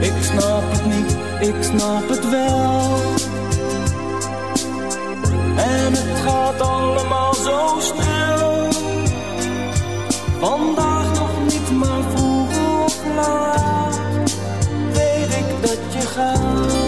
Ik snap het niet, ik snap het wel. En het gaat allemaal zo snel. Vandaag nog niet, maar vroeg of laat. Weet ik dat je gaat.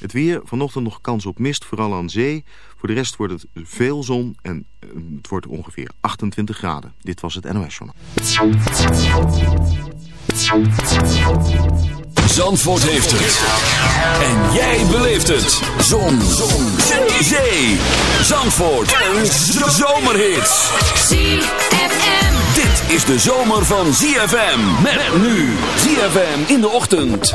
Het weer, vanochtend nog kans op mist, vooral aan zee. Voor de rest wordt het veel zon en eh, het wordt ongeveer 28 graden. Dit was het NOS Journal. Zandvoort heeft het. En jij beleeft het. Zon. Zon. Zee. Zee. Zandvoort. Een zomerhit. ZFM. Dit is de zomer van ZFM. Met nu. ZFM in de ochtend.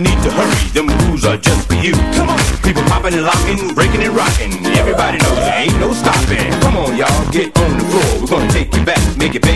need to hurry, them rules are just for you. Come on, people popping and locking, breaking and rocking. Everybody knows there ain't no stopping. Come on, y'all, get on the floor. We're gonna take you back, make it big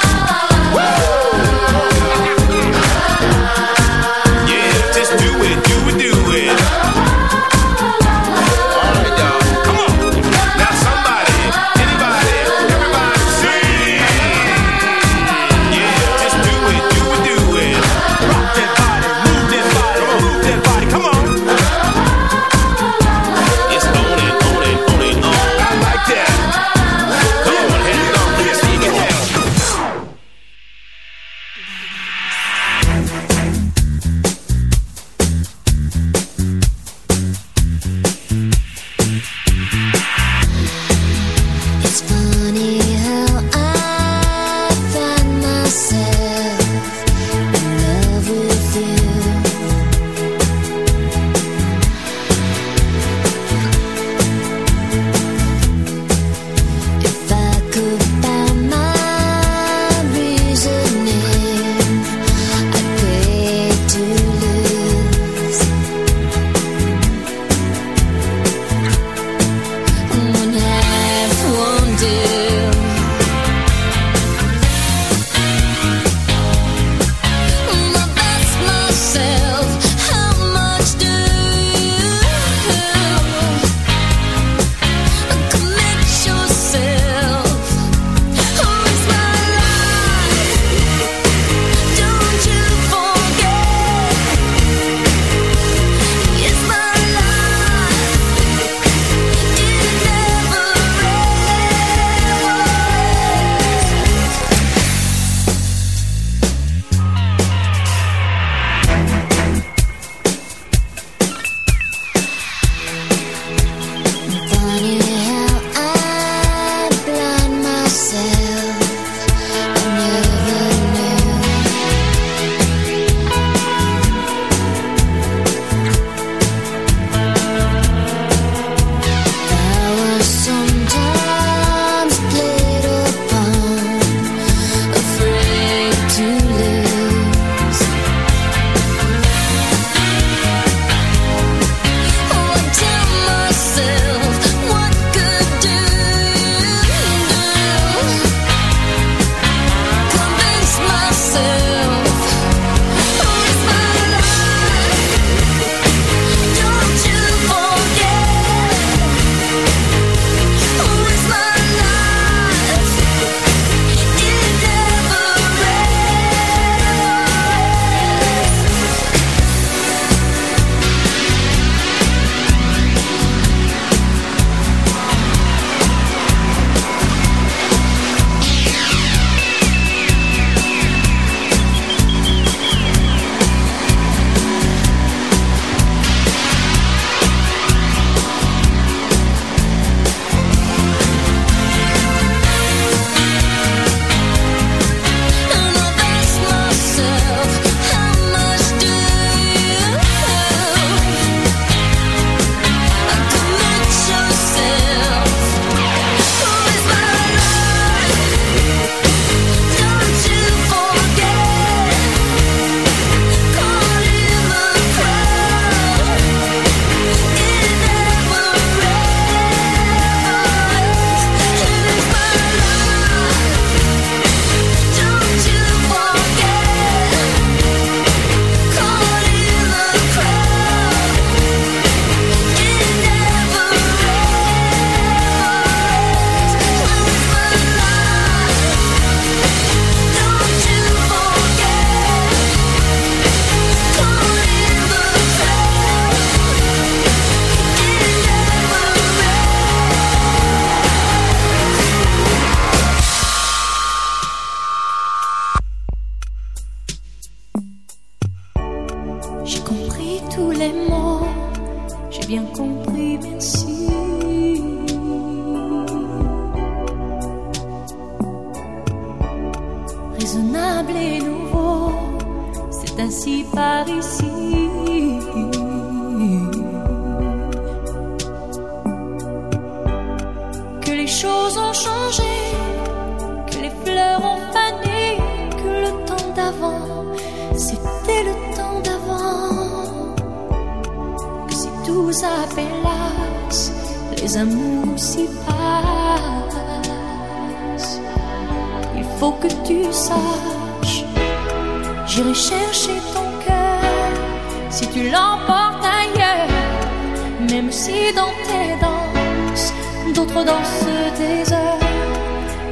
Même si dans tes danses, d'autres dansent des heures,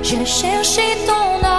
j'ai cherché ton âme.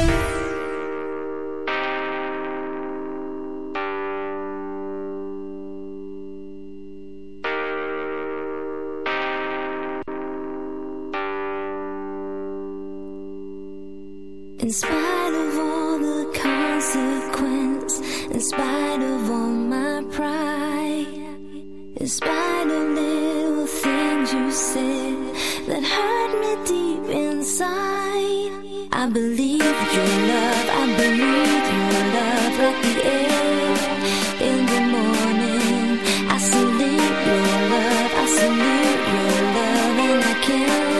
spite of all the consequence, in spite of all my pride, in spite of little things you said that hurt me deep inside. I believe your love, I believe your love like the air in the morning. I salute your love, I salute your love, and I can't.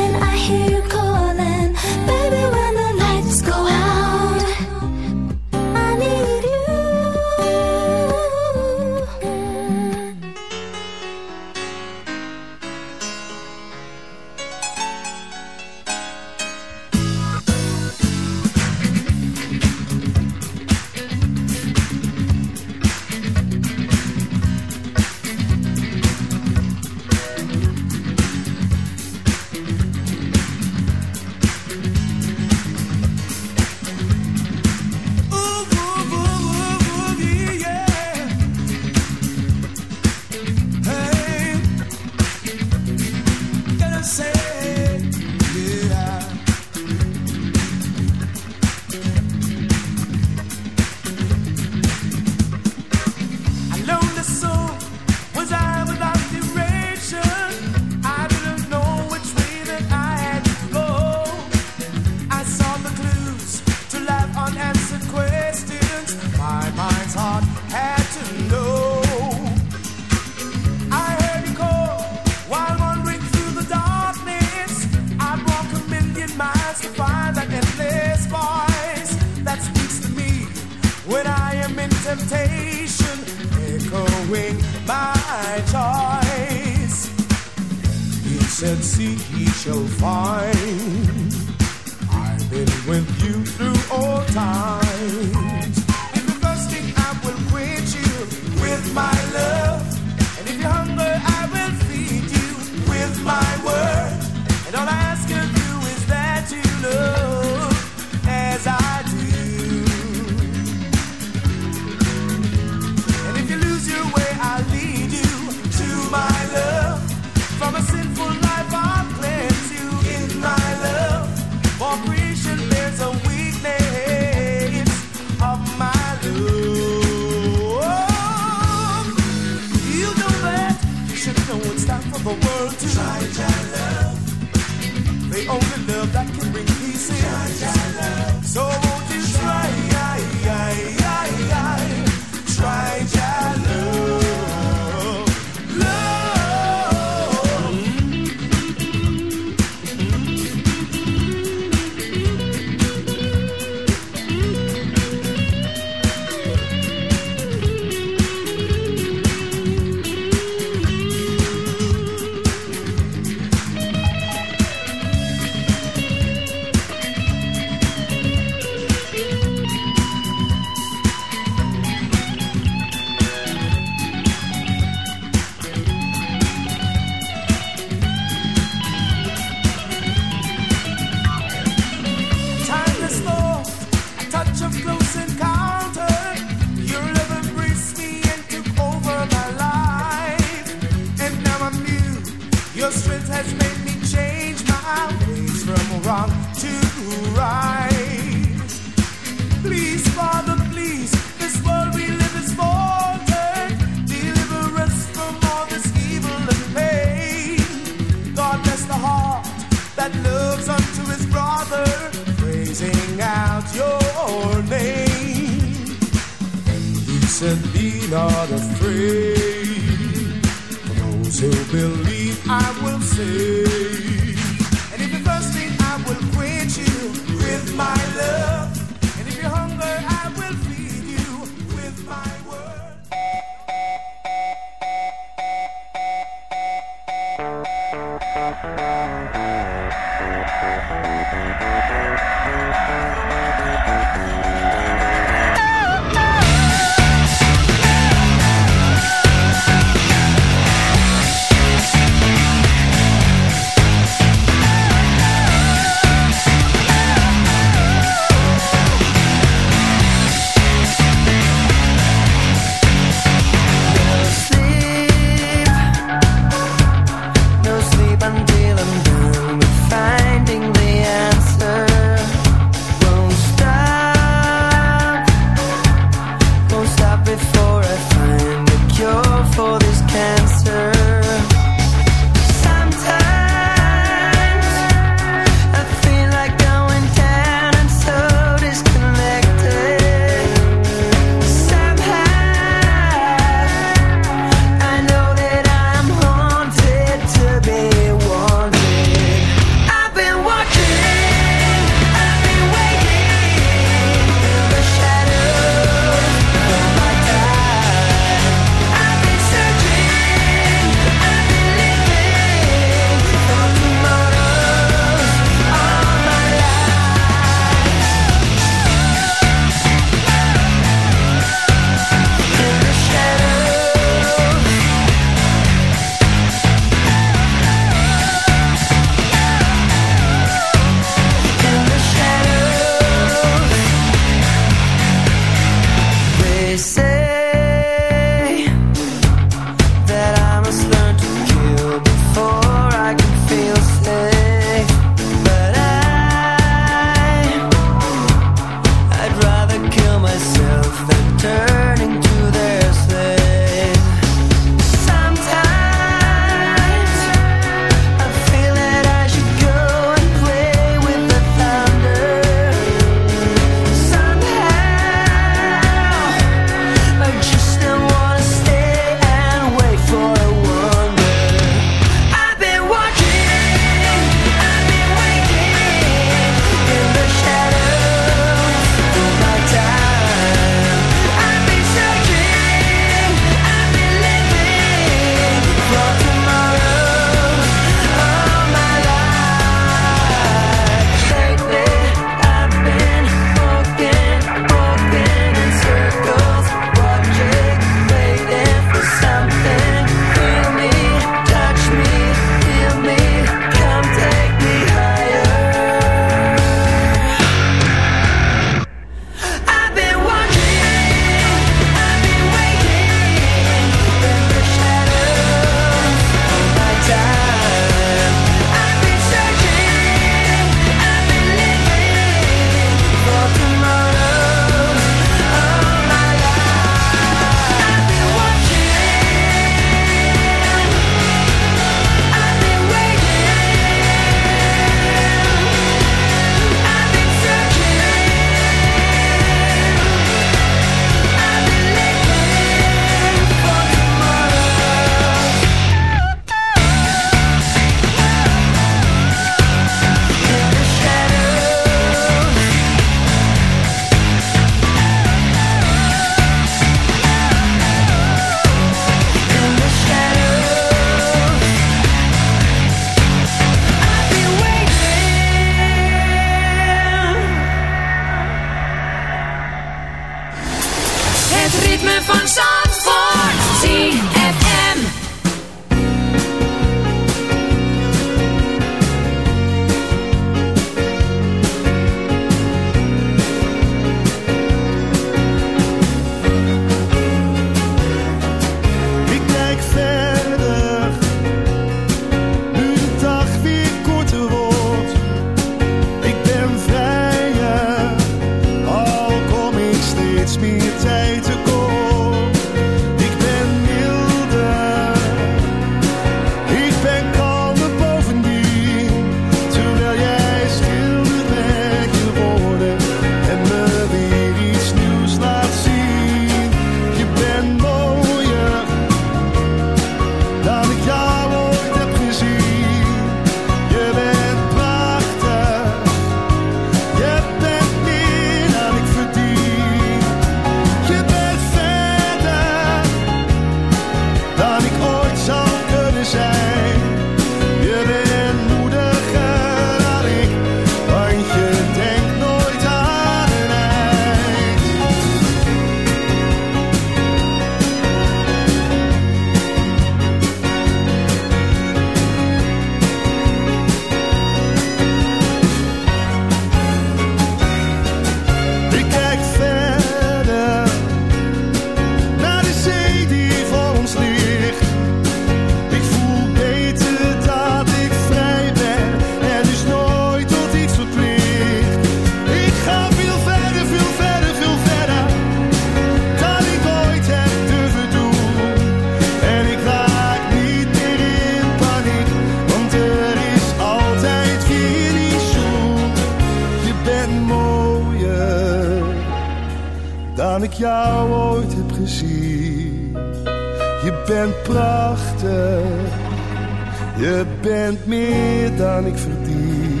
Je bent meer dan ik verdien.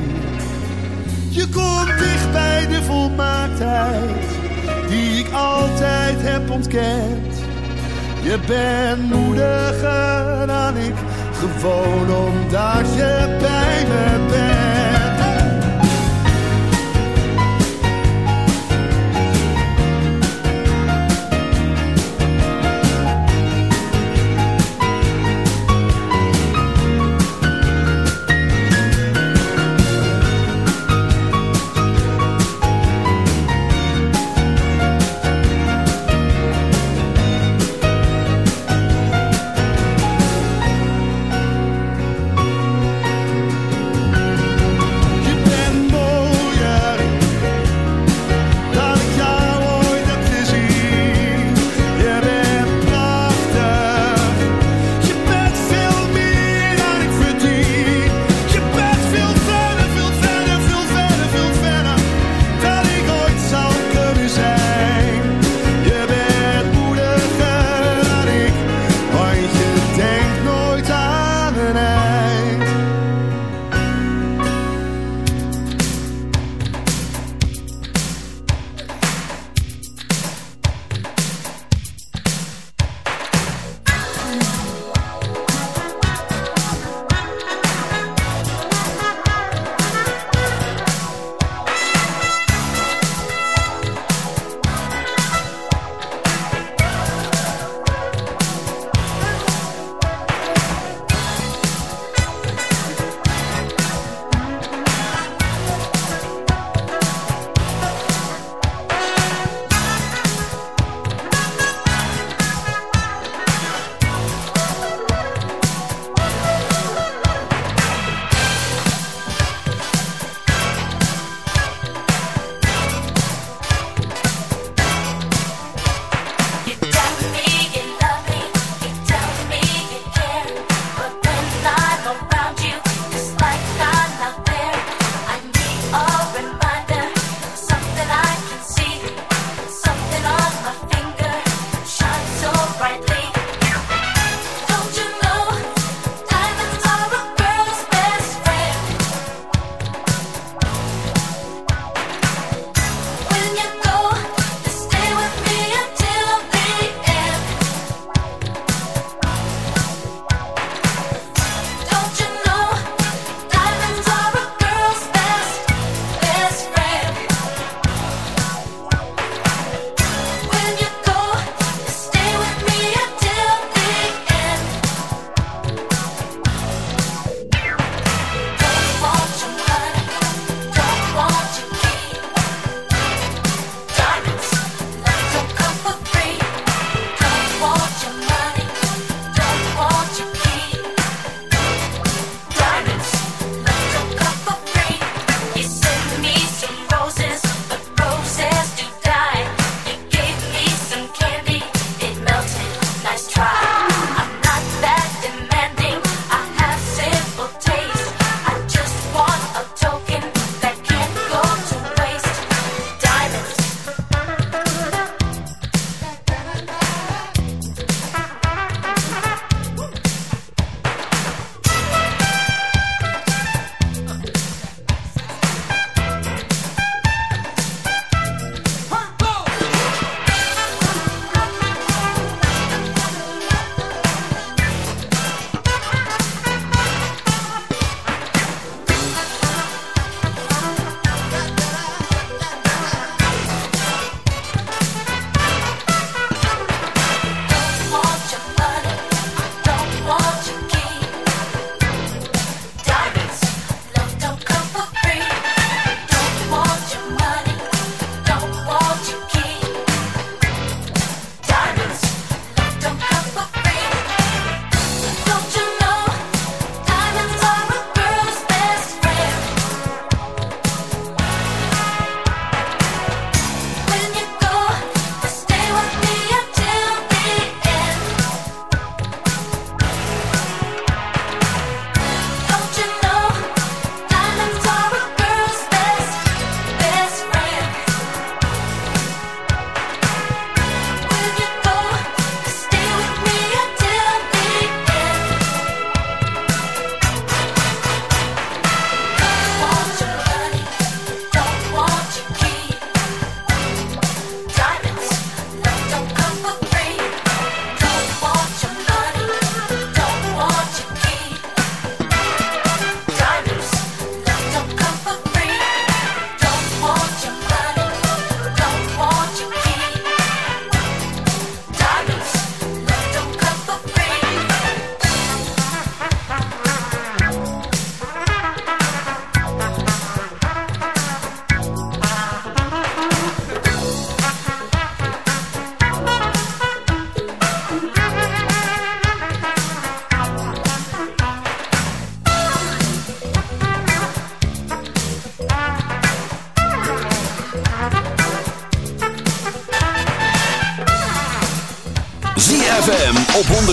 Je komt dicht bij de volmaaktheid die ik altijd heb ontkend. Je bent moediger dan ik, gewoon omdat je bij me bent.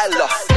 I lost.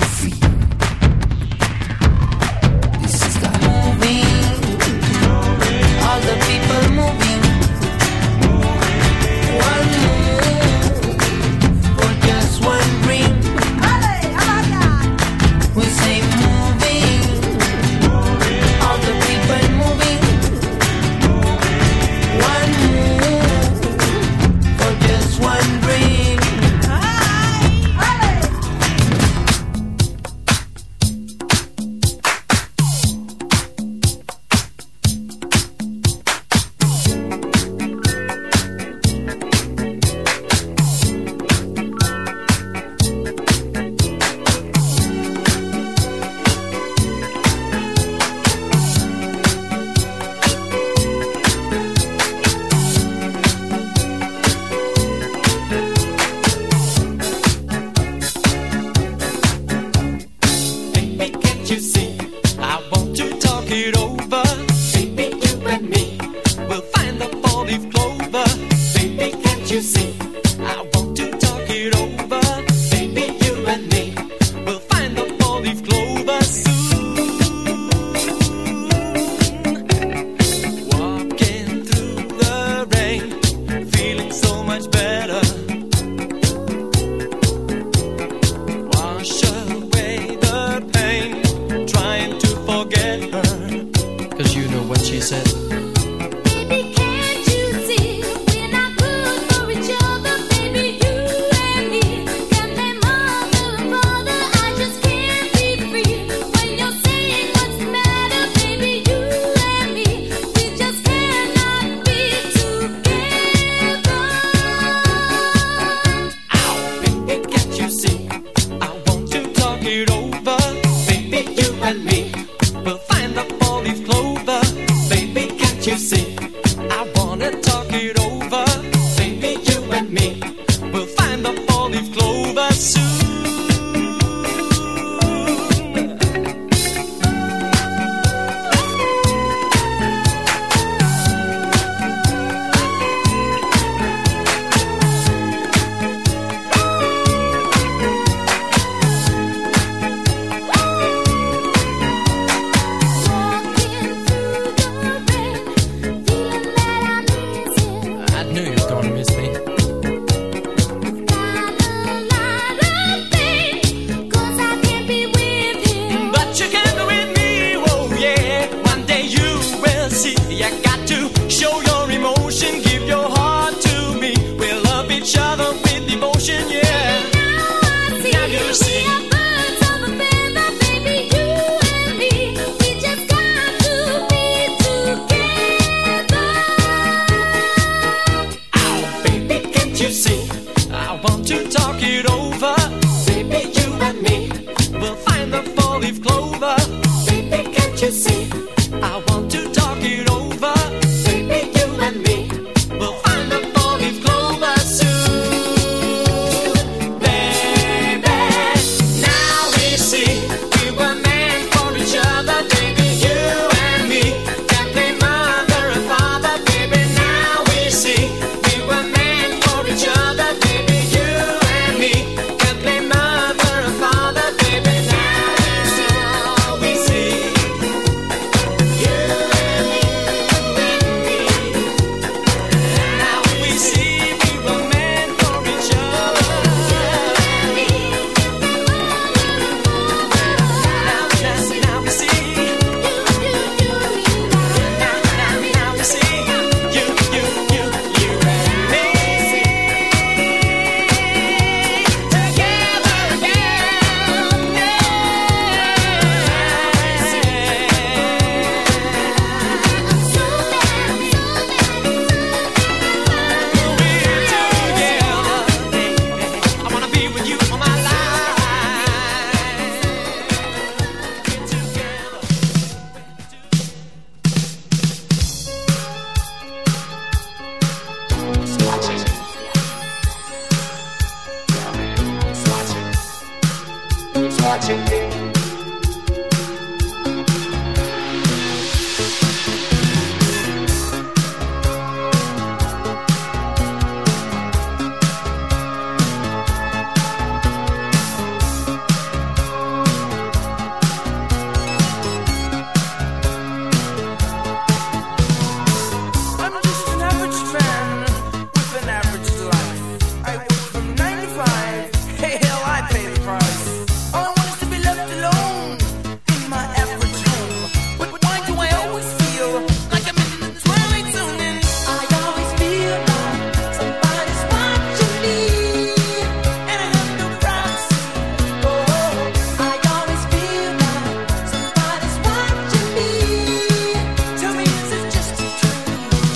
free.